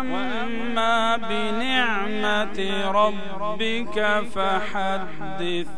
وأما بنعمة ربك فحدث.